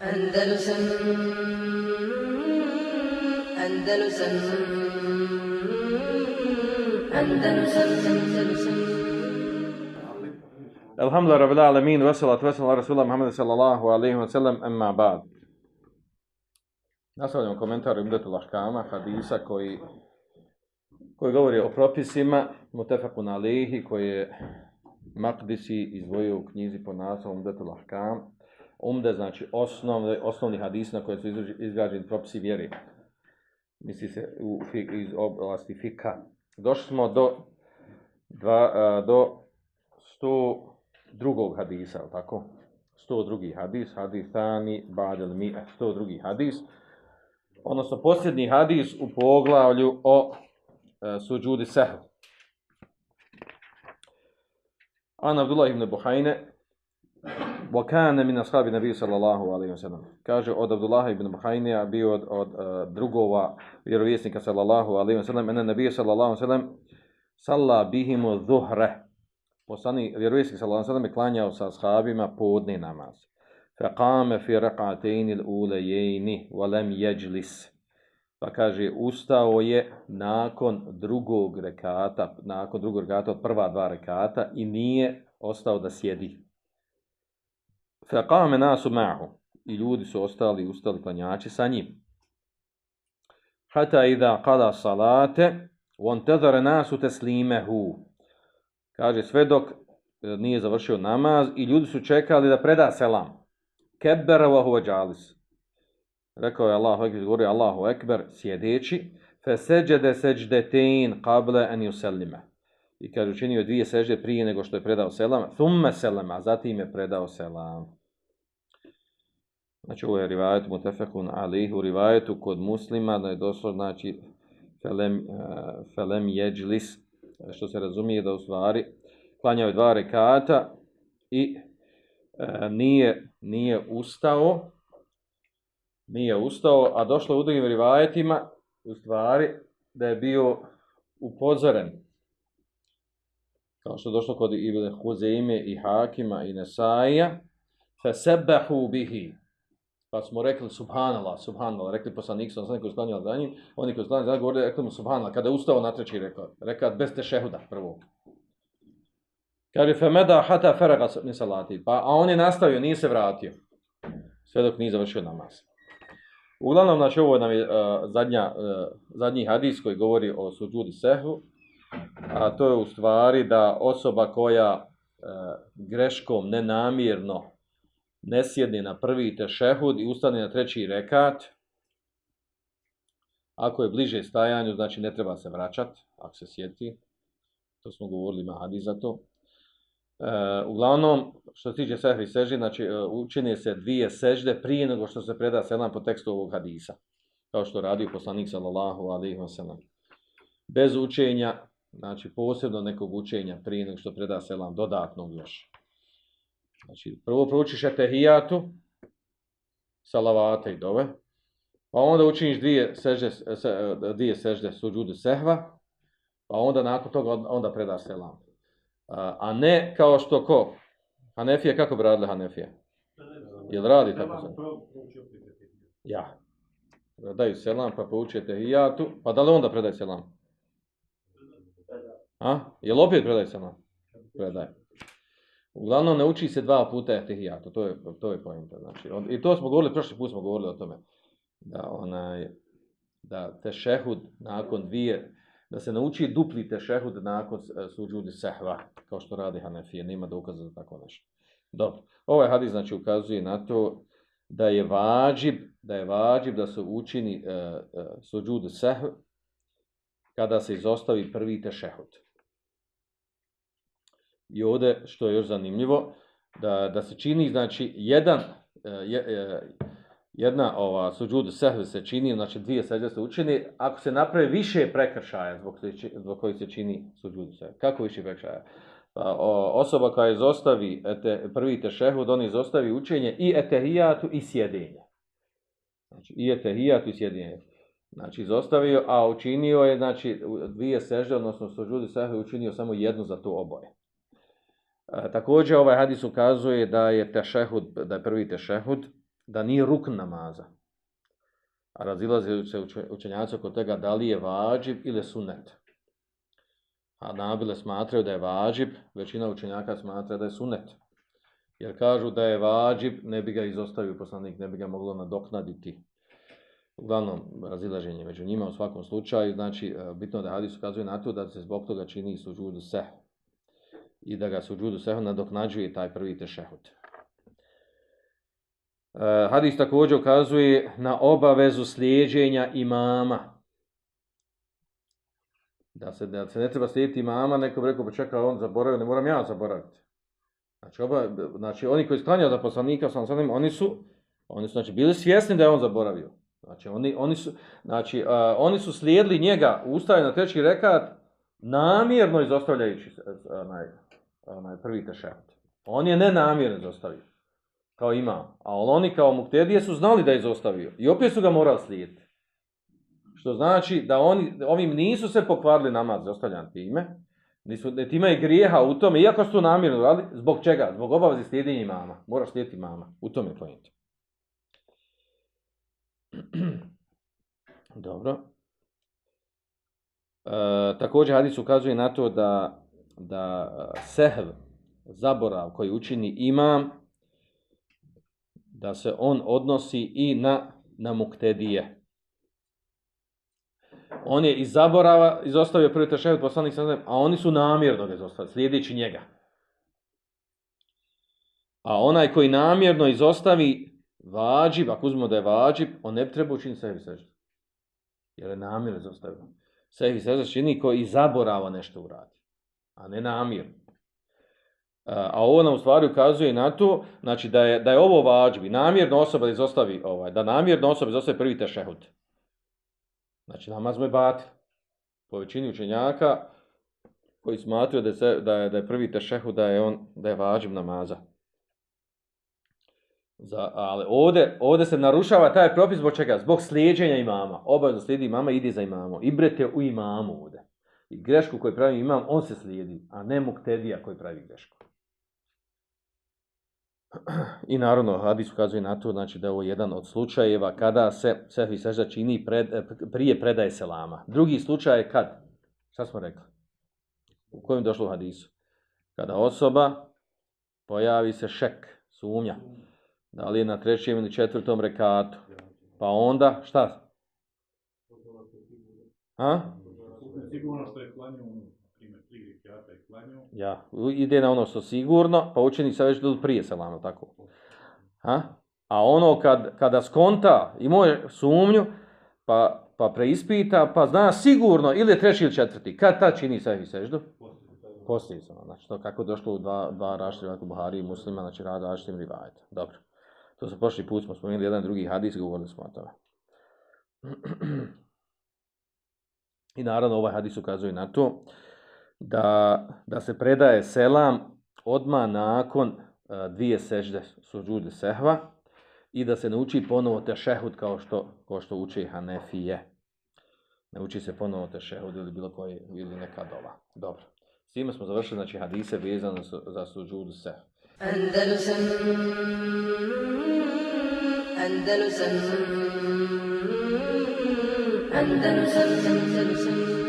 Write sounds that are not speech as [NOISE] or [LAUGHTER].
Andalusam Andalusam Andalusam Andalusam Alhamdulillah rabbil alamin wa salatu wa salam ala rasulillah Muhammad sallallahu alaihi wa sallam amma ba'd. Nastavljamo komentar Umdetul Lahkama hadisa koji, koji govori o propisima mutefakun alihi koji je Makdisi izdvojio u knjizi po naslovom Umdetul Lahkama Umde znači osnovni, osnovni hadis na koje su izgrađeni propisi vjeri. Misli se u, iz oblasti fika. Došli smo do, dva, do 102. hadisa, tako? 102. hadis, hadis Tani, Badel Mi, 102. hadis. Odnosno, posljednji hadis u poglavlju o e, suđudi sehu. An Abdullah ibn Buhajne, wa kana min ashabi nabiy sallallahu alayhi wa sallam kaže od Abdullah ibn Muhajnija bio od, od uh, drugova vjerovjesnika sallallahu alayhi wa sallam ene nabiy sallallahu alayhi wa sallam salla bihim dhuhra postani vjerovjesnik sallallahu alayhi wa sallam klanjao sa ashabima podni namaz. Fa qama fi raq'atayn al-ulayayn wa lam yajlis. Pa kaže ustao je nakon drugog rekata nakon drugog rekata od prva dva rekata i nije ostao da sjedi. Faqame nasu ma'hu. I ljudi su ostali ustali klanjači sa njim. Hata idha qada salate, on intazara nasu teslimehu. Kaže, sve dok e, nije završio namaz i ljudi su čekali da preda selam. Kebbera wa huwa jalis. Rekao je Allahu ekber, govorio Allahu ekber, sjedeći, fe seđede seđdetein qable en yusallima. I kaže, učinio dvije sežde prije nego što je predao selam, thumme selam, a zatim je predao selam. Znači, ovo je rivajet mutefekun alih, u rivajetu kod muslima, da je došlo, znači, felem, uh, felem jeđlis, što se razumije da u stvari klanjao dva rekata i e, nije, nije ustao, nije ustao, a došlo u drugim rivajetima u stvari da je bio upozoren. Kao što je došlo kod Ibn Huzeime i Hakima i Nesaija, fesebehu bihi, Pa smo rekli subhanallah, subhanallah, rekli poslanik sam koji sklanjali za njim, oni koji sklanjali za njim, govorili, rekli mu subhanallah, kada je ustao na treći rekao, rekao, bez te šehuda prvog. Kaže, femeda hata feraga min salati, pa, a on je nastavio, nije se vratio, sve dok nije završio namaz. Uglavnom, znači, ovo nam je uh, zadnja, uh, zadnji hadis koji govori o suđudi sehu, a to je u stvari da osoba koja e, greškom, nenamjerno, ne sjedne na prvi tešehud i ustane na treći rekat, ako je bliže stajanju, znači ne treba se vraćat, ako se sjeti. To smo govorili mahadi za to. E, uglavnom, što se tiče sehvi sežde, znači e, učine se dvije sežde prije nego što se preda selam po tekstu ovog hadisa. Kao što radi poslanik sallallahu alaihi wa sallam. Bez učenja, znači posebno nekog učenja prije nego što preda selam dodatnog još. Znači, prvo proučiš etehijatu, salavate i dove, pa onda učiniš dvije sežde, se, dvije sežde suđude sehva, pa onda nakon toga onda predaš selam. A ne kao što ko? Hanefije, kako bi radili Hanefije? Jel radi tako se? Ja. Daju selam, pa pouči hijatu, pa da li onda predaj selam? A? Jel opet predaj selam? Predaj. Uglavnom ne uči se dva puta etehijatu, to je to je poenta, znači. On, I to smo govorili prošli put smo govorili o tome da onaj da te šehud nakon dvije da se nauči dupli te šehud nakon e, suđudi sehva, kao što radi Hanefije, nema dokaza za tako nešto. Dobro. Ovaj hadis znači ukazuje na to da je vađib, da je vađib da se učini uh, uh, suđud sehv kada se izostavi prvi tešehud. I ovdje, što je još zanimljivo, da, da se čini, znači, jedan, e, je, e, jedna ova suđudu sehve se čini, znači dvije seđe se učini, ako se napravi više prekršaja zbog, zbog kojih se čini suđudu sehve. Kako više prekršaja? Pa, o, osoba koja izostavi ete, prvi tešehud, on izostavi učenje i etehijatu i sjedinje. Znači, i etehijatu i sjedinje. Znači, izostavio, a učinio je, znači, dvije sežde, odnosno suđudu sehve, učinio samo jednu za to oboje. Također ovaj hadis ukazuje da je tešehud, da je prvi tešehud, da nije rukn namaza. A razilaze se učenjaci oko toga da li je vađib ili sunet. A nabile smatraju da je vađib, većina učenjaka smatra da je sunet. Jer kažu da je vađib, ne bi ga izostavio poslanik, ne bi ga moglo nadoknaditi. Uglavnom, razilaženje među njima u svakom slučaju, znači, e, bitno da hadis ukazuje na to da se zbog toga čini suđudu seh. I da ga suđudu seh nadoknađuje taj prvi tešehud. E, hadis također ukazuje na obavezu slijeđenja imama. Da se, da se ne treba slijediti imama, neko bi rekao, pa čekaj, on zaboravio, ne moram ja zaboraviti. Znači, oba, znači oni koji sklanjaju za poslanika, sam sad oni su, oni su znači, bili svjesni da je on zaboravio. Znači, oni, oni, su, znači, uh, oni su slijedili njega, ustaje na treći rekat, namjerno izostavljajući uh, onaj prvi tešehud. On je nenamjerno izostavio, kao ima. A oni kao muktedije su znali da je izostavio. I opet su ga morali slijediti. Što znači da oni, ovim nisu se pokvarili namaz izostavljan time, nisu, ne time je grijeha u tome, iako su namjerno radili, zbog čega? Zbog obaveze slijedjenja imama. Moraš slijediti imama. U tome je pojent. [CLEARS THROAT] Dobro. E, također hadis ukazuje na to da, da e, sehv, zaborav koji učini imam, da se on odnosi i na, na muktedije. On je iz zaborava izostavio prvi tešehud poslanik sa a oni su namjerno ga izostavili, slijedeći njega. A onaj koji namjerno izostavi vađib, ako uzmemo da je vađib, on ne treba učiniti sehvi sežda. Jer je namjerno izostavio. Sehvi sežda čini koji iz zaborava nešto uradi, a ne namjerno. A ovo nam u stvari ukazuje na to, znači da je, da je ovo vađbi, namjerno osoba da izostavi, ovaj, da namjerno osoba izostavi prvi tešehud. Znači namaz mu je batil. Po većini učenjaka koji smatruju da, se, da, je, da je prvi tešehud, da je on da je vađib namaza. Za, ali ovdje, ovdje se narušava taj propis zbog čega? Zbog slijedženja imama. Obavezno slijedi imama, ide za imamo. Ibrete u imamu ovdje. I grešku koju pravi imam, on se slijedi, a ne muktedija koji pravi grešku. I naravno, hadis ukazuje na to, znači da je ovo jedan od slučajeva kada se sehvi sežda čini pred, prije predaje selama. Drugi slučaj je kad? Šta smo rekli? U kojem došlo u hadisu? Kada osoba pojavi se šek, sumnja, da li je na trećem ili četvrtom rekatu, pa onda šta? A? Sigurno što je klanio, primjer, tri rekiata je klanio. Ja, ide na ono što sigurno, pa učenik se već do prije selama, tako. Ha? A ono kad, kada skonta i moje sumnju, pa, pa preispita, pa zna sigurno, ili je treći ili četvrti, kad ta čini sebi seždu? Poslije se, znači to kako je došlo u dva, dva rašti, jako Buhari i muslima, znači rada raštim rivajete. Dobro. To se prošli put smo spomenuli jedan drugi hadis, govorili smo o tome. [CLEARS THROAT] I naravno ovaj hadis ukazuje na to da, da se predaje selam odma nakon e, dvije sežde suđude sehva i da se nauči ponovo tešehud kao što, kao što uči Hanefije. Ne uči se ponovo tešehud ili bilo koji ili neka dova. Dobro. S time smo završili znači, hadise vezano za suđudu sehva. Andalusam Andalusam Andalusam Andalusam